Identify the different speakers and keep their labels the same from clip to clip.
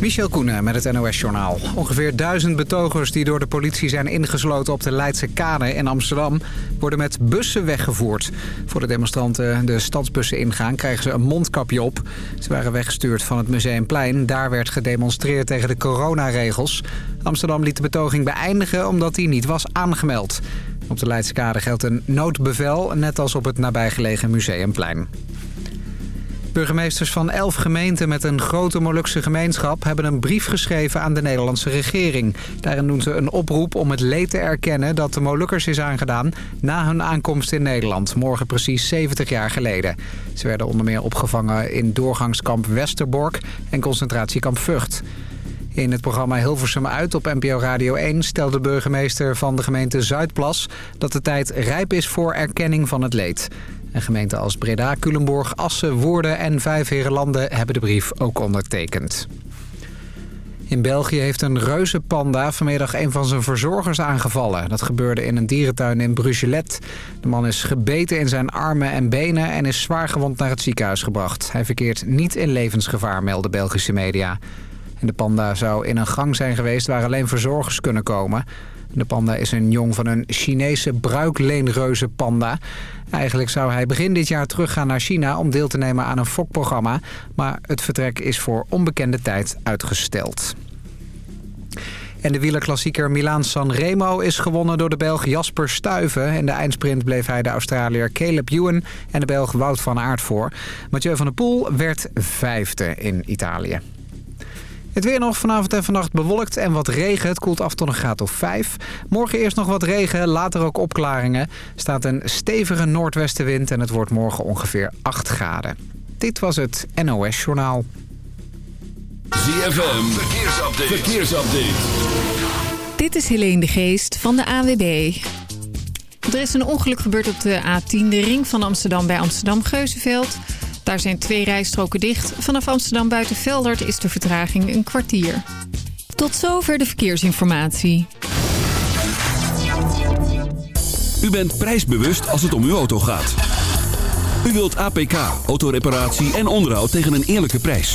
Speaker 1: Michel Koenen met het NOS-journaal. Ongeveer duizend betogers die door de politie zijn ingesloten op de Leidse Kade in Amsterdam... worden met bussen weggevoerd. Voor de demonstranten de stadsbussen ingaan krijgen ze een mondkapje op. Ze waren weggestuurd van het Museumplein. Daar werd gedemonstreerd tegen de coronaregels. Amsterdam liet de betoging beëindigen omdat die niet was aangemeld. Op de Leidse Kade geldt een noodbevel, net als op het nabijgelegen Museumplein. Burgemeesters van elf gemeenten met een grote Molukse gemeenschap... hebben een brief geschreven aan de Nederlandse regering. Daarin doen ze een oproep om het leed te erkennen dat de Molukkers is aangedaan... na hun aankomst in Nederland, morgen precies 70 jaar geleden. Ze werden onder meer opgevangen in doorgangskamp Westerbork en concentratiekamp Vught. In het programma Hilversum uit op NPO Radio 1 stelde de burgemeester van de gemeente Zuidplas... dat de tijd rijp is voor erkenning van het leed. En gemeenten als Breda, Culemborg, Assen, Woerden en Vijfherenlanden hebben de brief ook ondertekend. In België heeft een reuzenpanda vanmiddag een van zijn verzorgers aangevallen. Dat gebeurde in een dierentuin in Brugelet. De man is gebeten in zijn armen en benen en is zwaar gewond naar het ziekenhuis gebracht. Hij verkeert niet in levensgevaar, melden Belgische media. En de panda zou in een gang zijn geweest waar alleen verzorgers kunnen komen. De panda is een jong van een Chinese bruikleenreuzenpanda. Eigenlijk zou hij begin dit jaar teruggaan naar China om deel te nemen aan een fokprogramma. Maar het vertrek is voor onbekende tijd uitgesteld. En de wielerklassieker Milaan-San Remo is gewonnen door de Belg Jasper Stuyven. In de eindsprint bleef hij de Australiër Caleb Ewan en de Belg Wout van Aert voor. Mathieu van der Poel werd vijfde in Italië. Het weer nog vanavond en vannacht bewolkt en wat regen. Het koelt af tot een graad of 5. Morgen eerst nog wat regen, later ook opklaringen. Staat een stevige noordwestenwind en het wordt morgen ongeveer 8 graden. Dit was het NOS Journaal.
Speaker 2: ZFM, verkeersupdate. verkeersupdate.
Speaker 3: Dit is Helene de Geest van de AWB. Er is een ongeluk gebeurd op de A10, de ring van Amsterdam bij Amsterdam-Geuzenveld... Daar zijn twee rijstroken dicht. Vanaf Amsterdam buiten Veldert is de vertraging een kwartier. Tot zover de verkeersinformatie.
Speaker 2: U bent prijsbewust als het om uw auto gaat. U wilt APK, autoreparatie en onderhoud tegen een eerlijke prijs.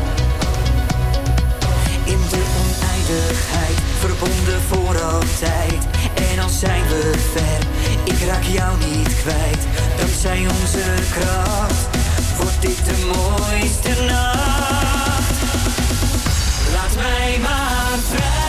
Speaker 4: Oneindigheid, verbonden voor altijd. En al zijn we ver, ik raak jou niet kwijt. Dankzij onze kracht, wordt dit de mooiste nacht. Laat mij maar vrij,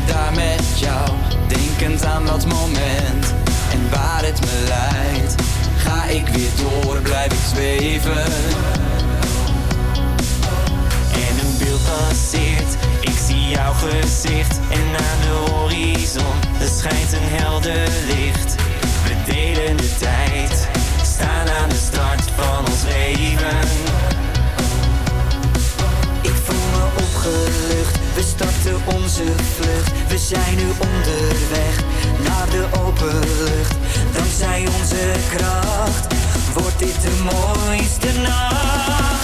Speaker 5: ik daar met jou, denkend aan dat moment en waar het me leidt. Ga ik weer door, blijf ik zweven. En een beeld passeert, ik zie jouw gezicht en aan de horizon er schijnt een helder licht. We delen de tijd. We zijn nu onderweg naar de open lucht. Dankzij onze kracht wordt dit de mooiste nacht.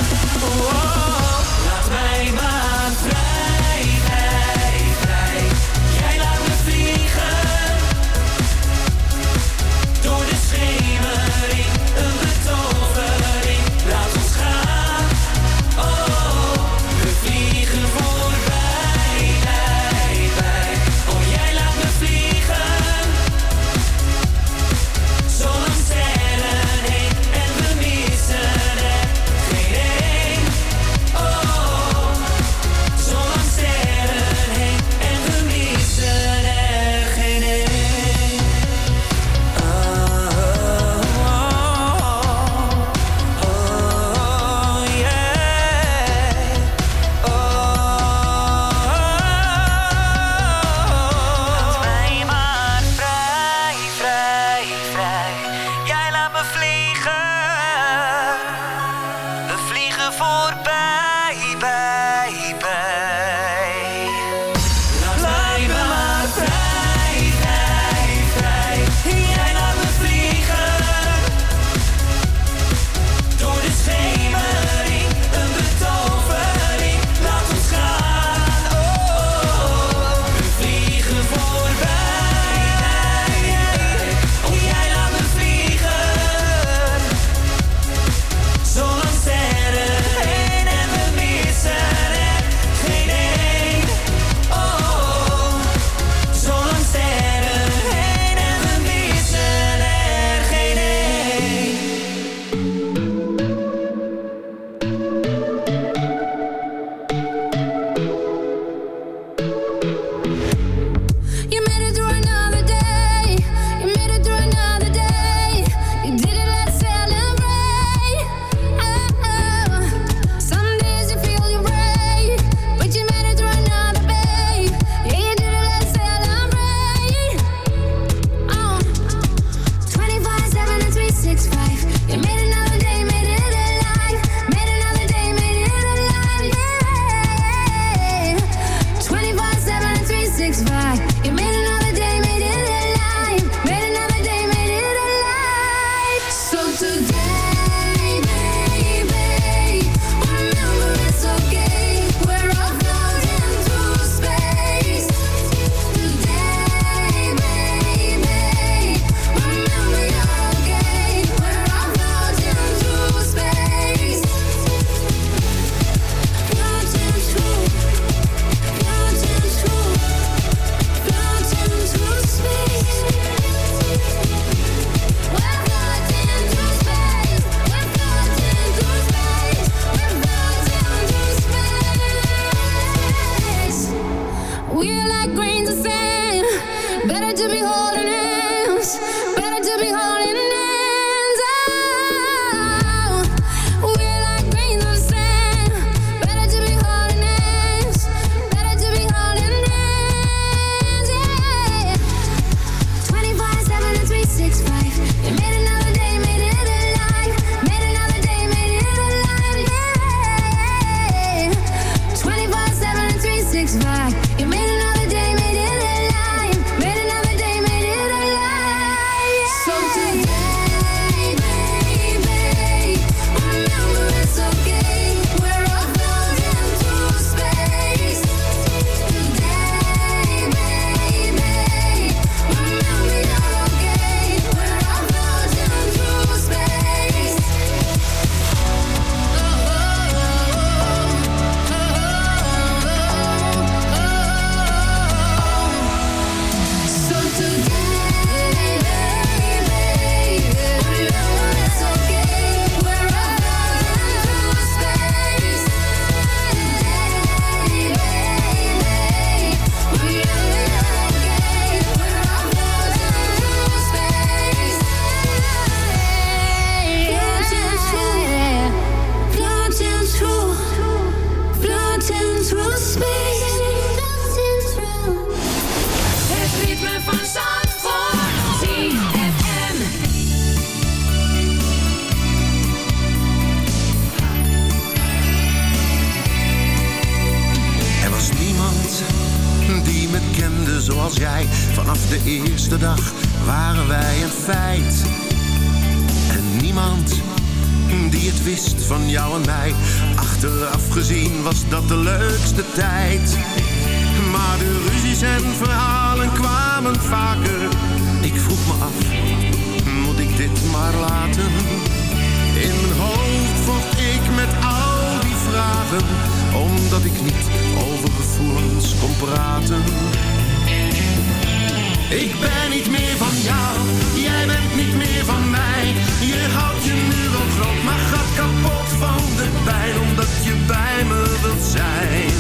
Speaker 6: Ik ben niet meer van jou, jij bent niet meer van mij. Je houdt je wel groot, maar gaat kapot van de pijn. Omdat je bij me wilt zijn,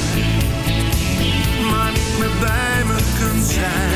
Speaker 6: maar niet meer bij me kunt zijn.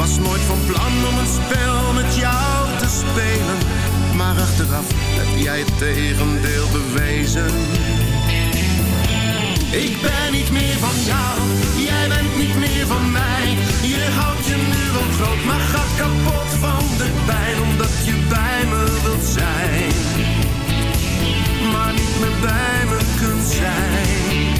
Speaker 6: Was nooit van plan om een spel met jou te spelen, maar achteraf heb jij het tegendeel bewezen. Ik ben niet meer van jou, jij bent niet meer van mij. Je houdt je nu wel groot, maar gaat kapot van de pijn. Omdat je bij me wilt zijn, maar niet meer bij me kunt zijn.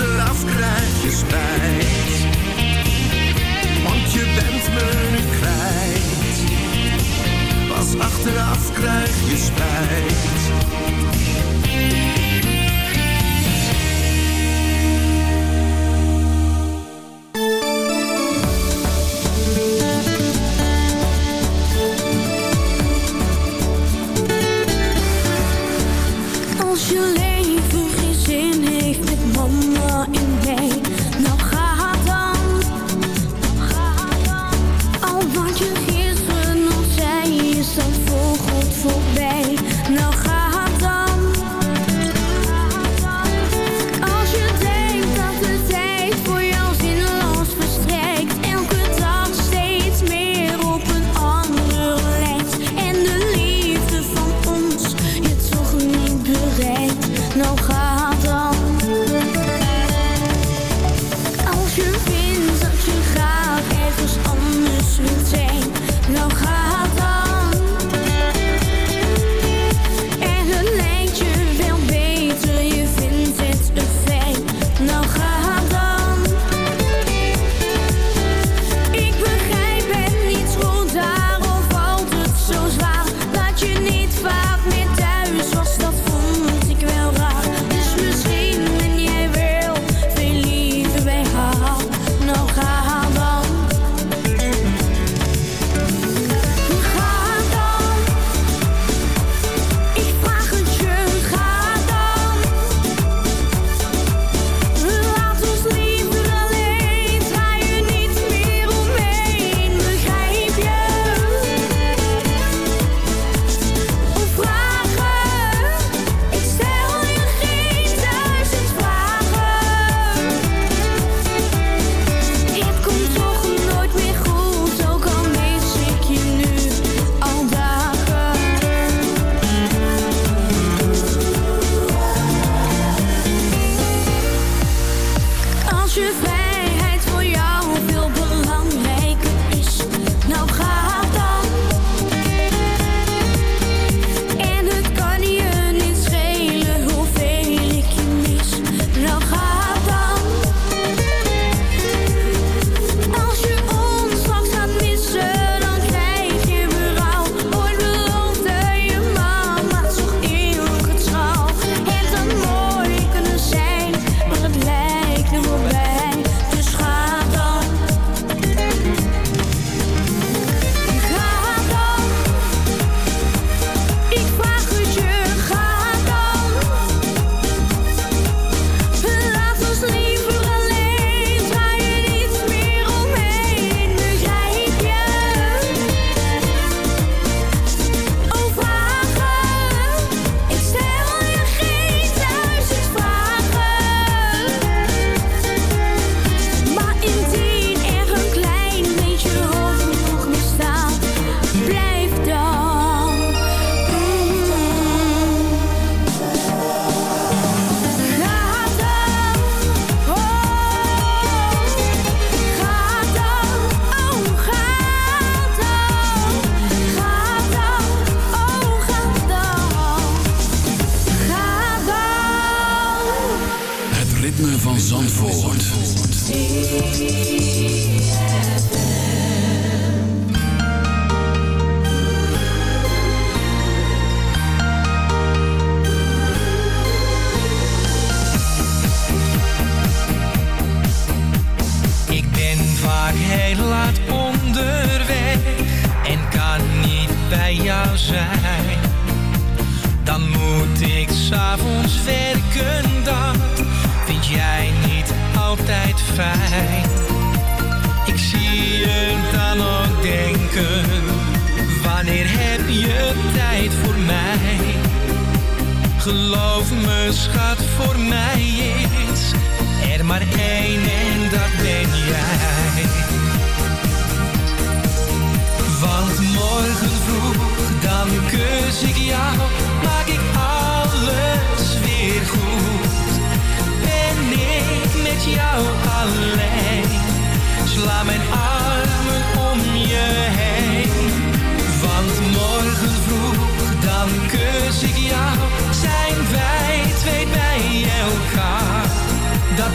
Speaker 6: Achteraf krijg je spijt. Want je bent me nu kwijt. Pas achteraf krijg je spijt.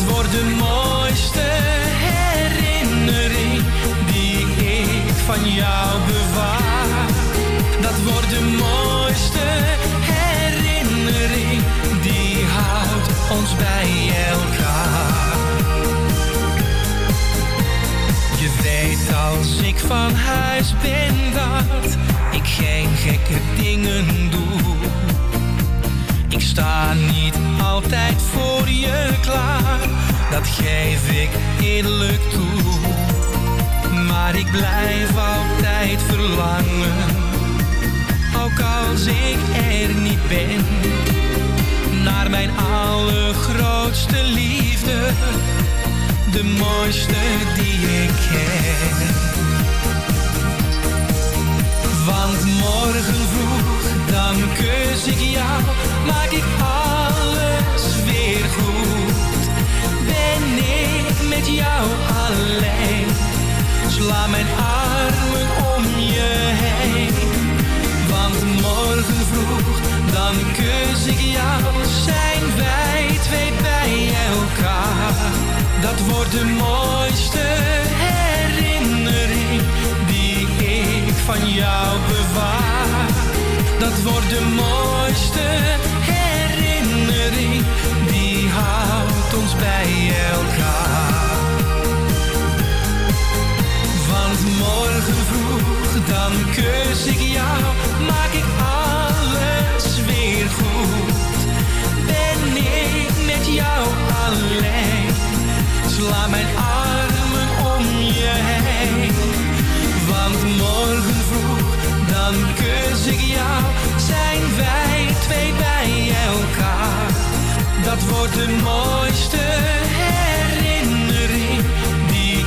Speaker 7: Wordt de mooiste herinnering die ik van jou bewaar. Dat wordt de mooiste herinnering die houdt ons bij elkaar. Je weet als ik van huis ben dat ik geen gekke dingen doe. Ik sta niet altijd voor je klaar, dat geef ik eerlijk toe. Maar ik blijf altijd verlangen, ook als ik er niet ben. Naar mijn allergrootste liefde, de mooiste die ik ken. Want morgen vroeg, dan kus ik jou, maak ik alles weer goed. Ben ik met jou alleen, sla mijn armen om je heen. Want morgen vroeg, dan kus ik jou, zijn wij twee bij elkaar. Dat wordt de mooiste herinnering van jou bewaar. Dat wordt de mooiste herinnering die houdt ons bij elkaar. Want morgen vroeg, dan kus ik jou, maak ik alles weer goed. Ben ik met jou alleen, sla mijn armen kus ik jou, zijn wij twee bij elkaar. Dat wordt de mooiste herinnering die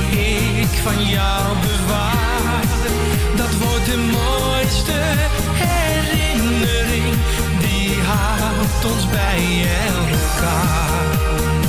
Speaker 7: ik van jou bewaar. Dat wordt de mooiste herinnering die houdt ons bij elkaar.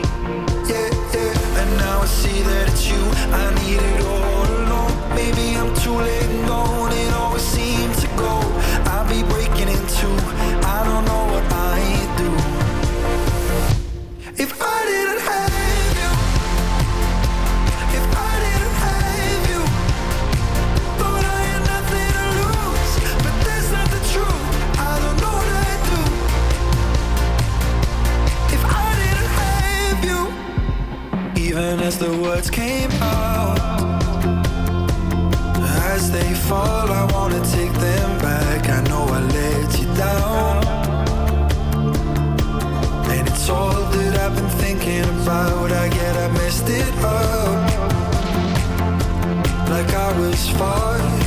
Speaker 8: I see that it's you I needed all along. Maybe I'm too late and gone. It always seems to go. As the words came out, as they fall, I wanna take them back. I know I let you down. And it's all that I've been thinking about. I get I messed it up. Like I was far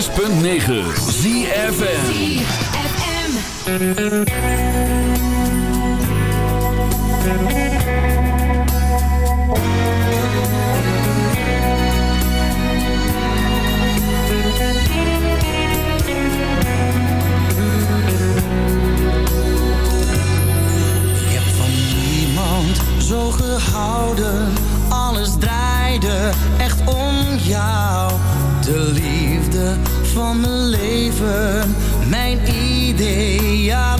Speaker 9: 106.9 ZFN zo gehouden, alles draaide echt om jou. De liefde van mijn leven, mijn ideaal.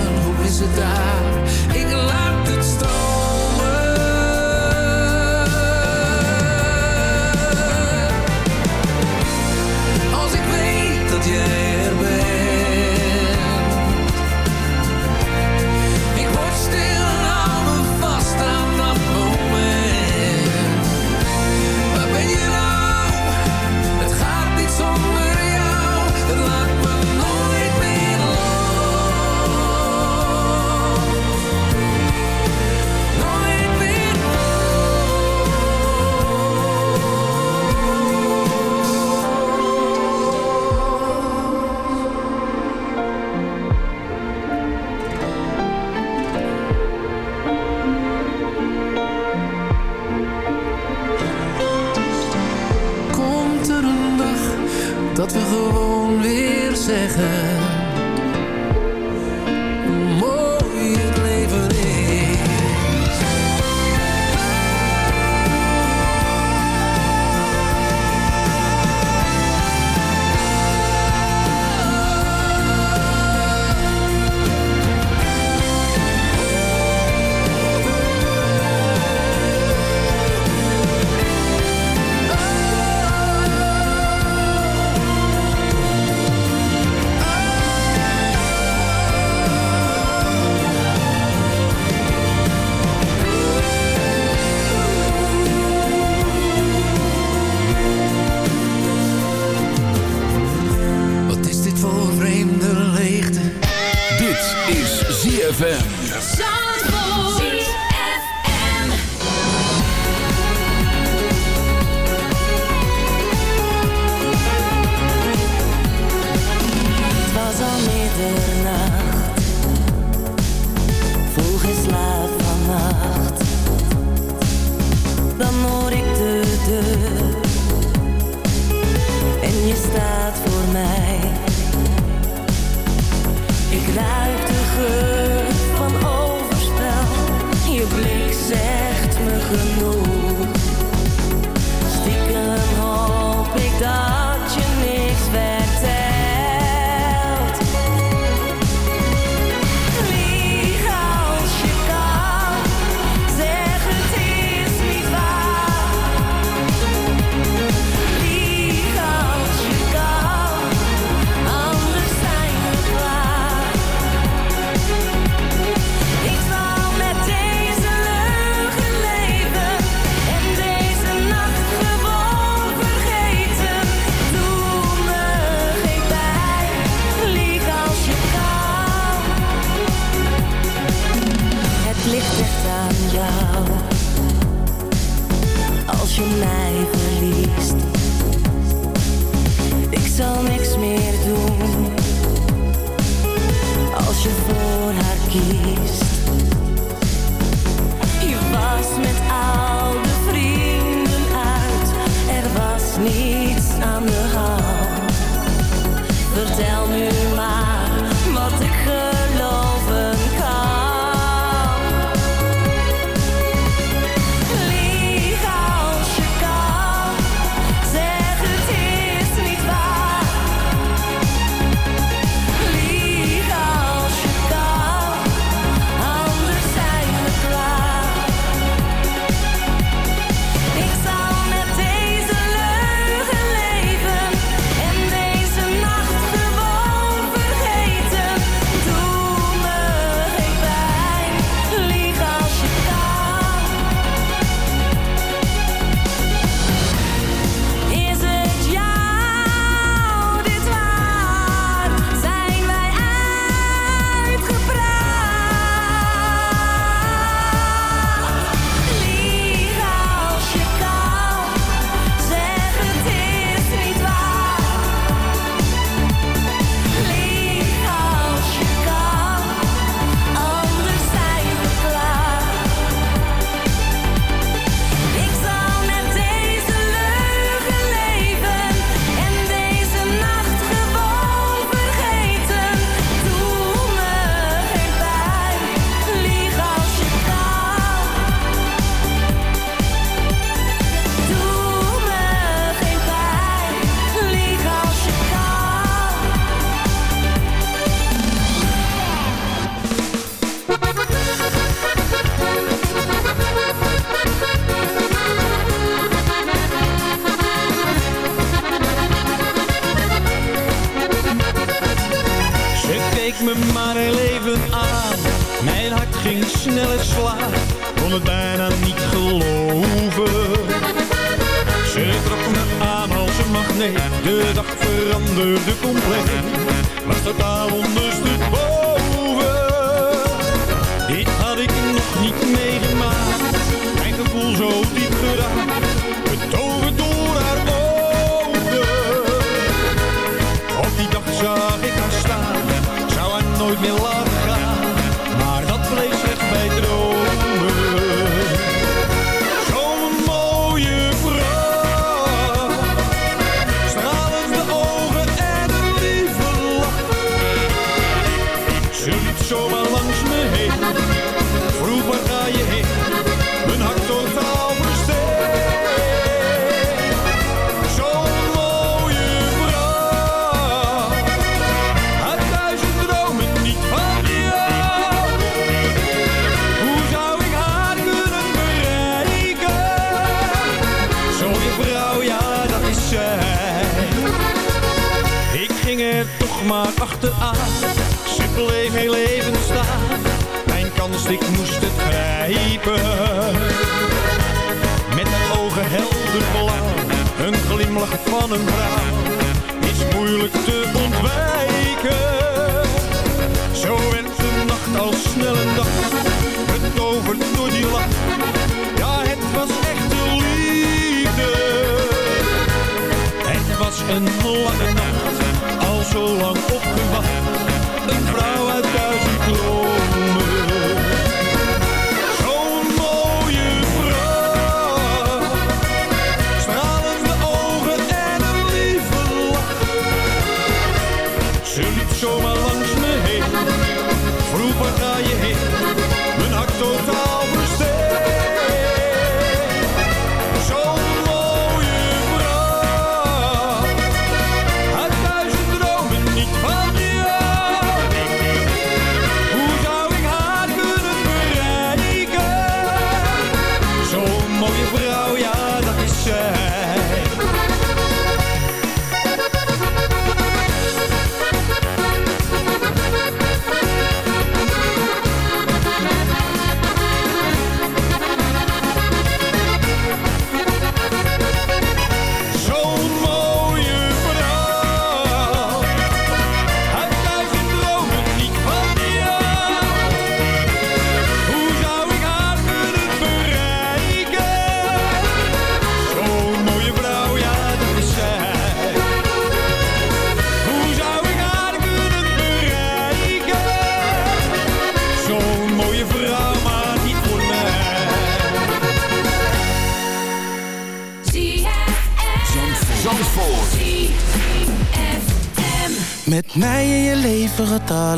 Speaker 10: se.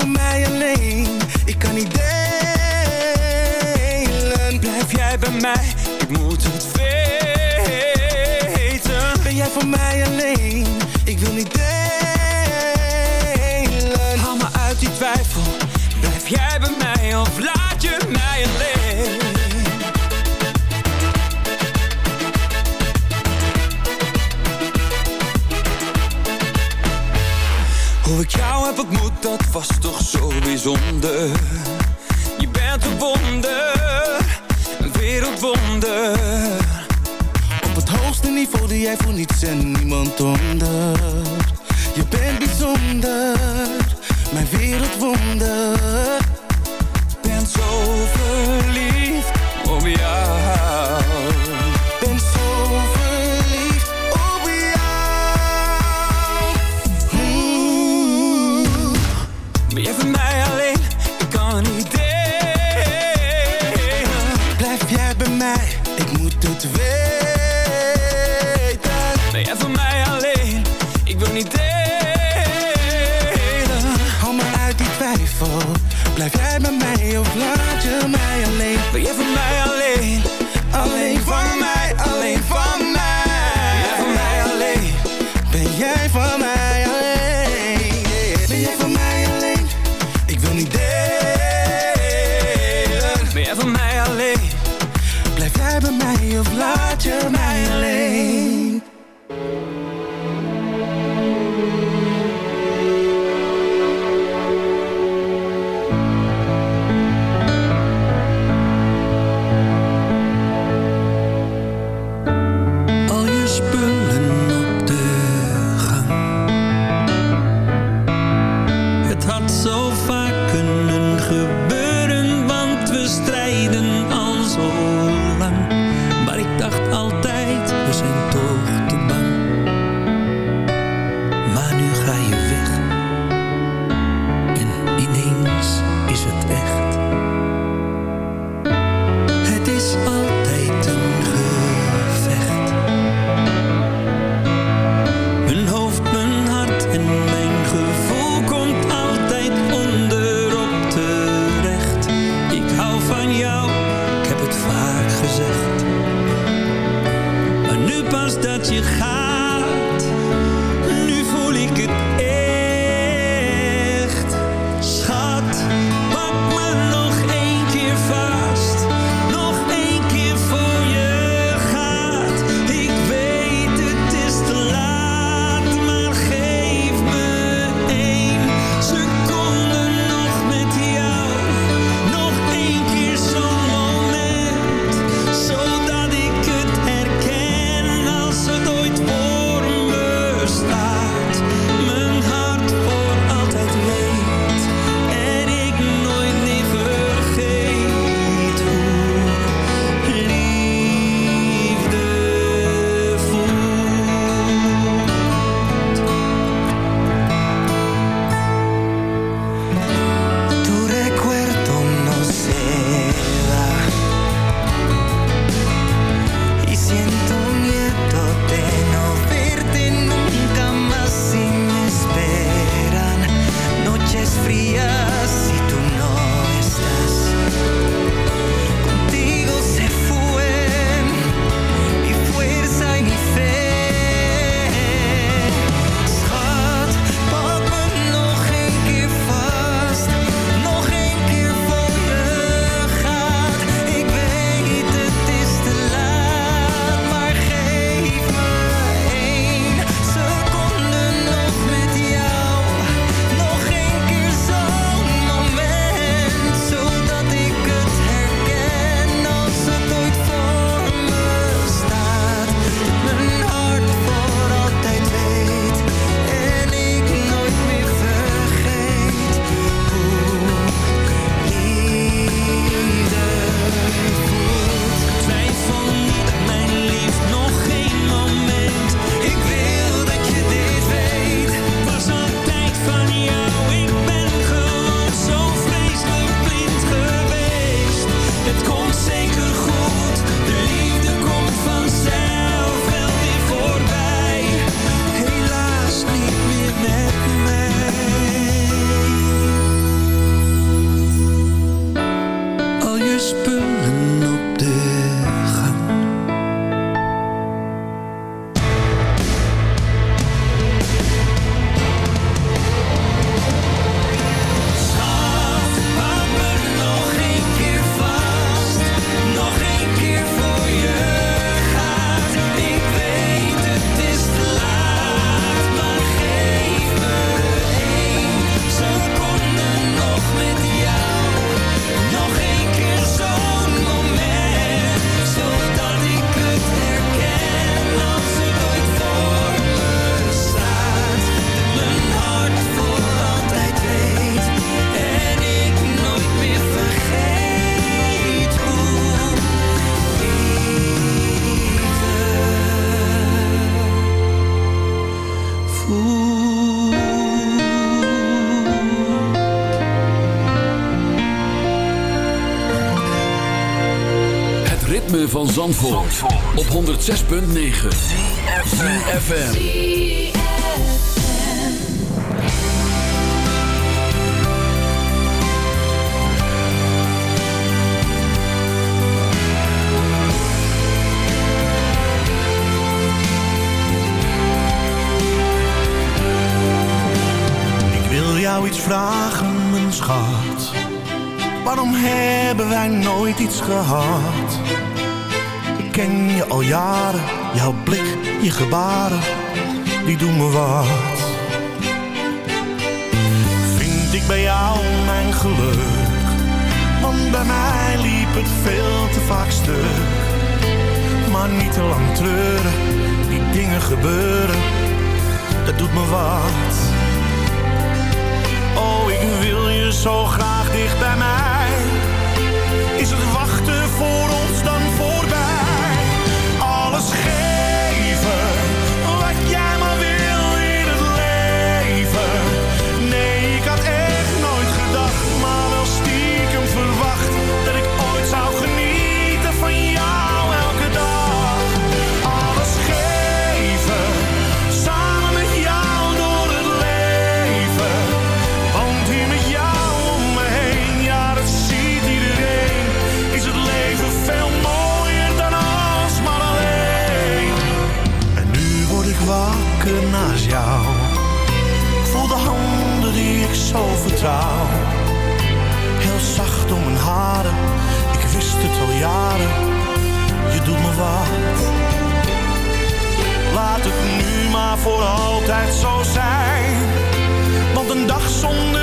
Speaker 10: voor mij alleen. Ik kan niet delen.
Speaker 11: Blijf jij bij mij, ik moet het weten.
Speaker 10: Ben jij voor mij alleen, ik wil niet delen
Speaker 11: dat was toch zo bijzonder. Je bent een wonder, een wereldwonder.
Speaker 10: Op het hoogste niveau die jij voor niets en niemand onder.
Speaker 11: jou. Ik
Speaker 7: heb het vaak gezegd. Maar nu pas dat je gaat
Speaker 2: van Zandvoort, op 106.9 ZFM.
Speaker 6: Ik wil jou iets vragen, mijn schat. Waarom hebben wij nooit iets gehad? Ken je al jaren, jouw blik, je gebaren, die doen me wat. Vind ik bij jou mijn geluk? Want bij mij liep het veel te vaak stuk. Maar niet te lang treuren, die dingen gebeuren, dat doet me wat. Oh, ik wil je zo graag dicht bij mij. Is het wachten voor ons dan voorbij? Heel zacht om mijn haren, ik wist het al jaren, je doet me wat. Laat het nu
Speaker 4: maar voor
Speaker 6: altijd zo zijn, want een dag zonder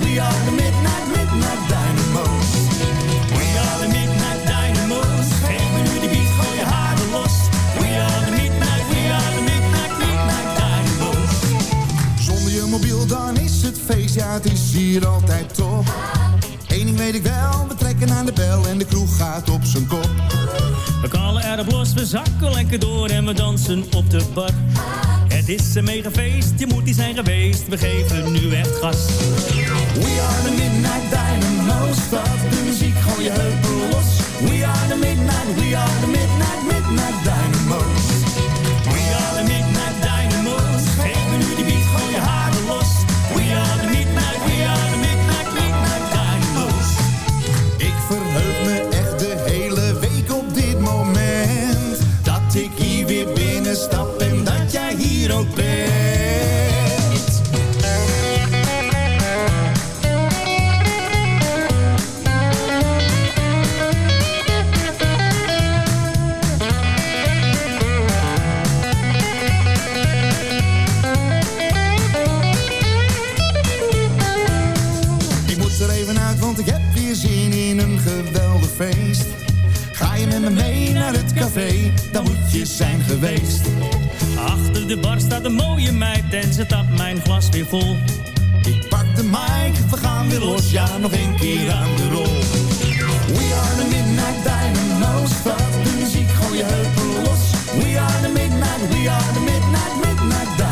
Speaker 6: We are the Midnight, Midnight Dynamo's.
Speaker 4: We are the Midnight Dynamo's. Even nu de biet, goeie haren los. We are the Midnight, we are the Midnight, Midnight Dynamo's.
Speaker 6: Zonder je mobiel dan is het feestje, het is hier altijd top. Eén ding weet ik wel, we trekken aan de bel en de kroeg gaat op zijn kop.
Speaker 4: We kallen er los, we zakken lekker door en we dansen op de bak. Het is een mega feest, je moet die zijn geweest. We geven nu echt gas.
Speaker 6: We are the Midnight Dynamo's, dat de muziek, gooi je heupen los. We are the Midnight, we are the Midnight, Midnight Dynamo's. naar het café, dan moet je zijn geweest.
Speaker 4: Achter de bar staat een mooie meid en ze tapt mijn glas weer vol.
Speaker 6: Ik pak de mic, we gaan weer los, ja, nog een keer aan de rol. We are the Midnight Dynamo's, start de muziek, gooi je heupen los. We are the Midnight, we are the Midnight, Midnight
Speaker 7: diamond.